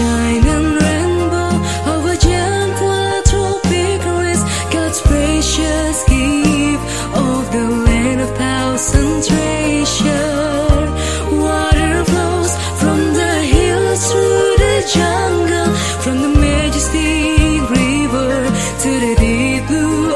sunshine and rainbow of a gentle tropic breeze, God's precious gift of the land of thousand treasure. Water flows from the hills through the jungle, from the majestic river to the deep blue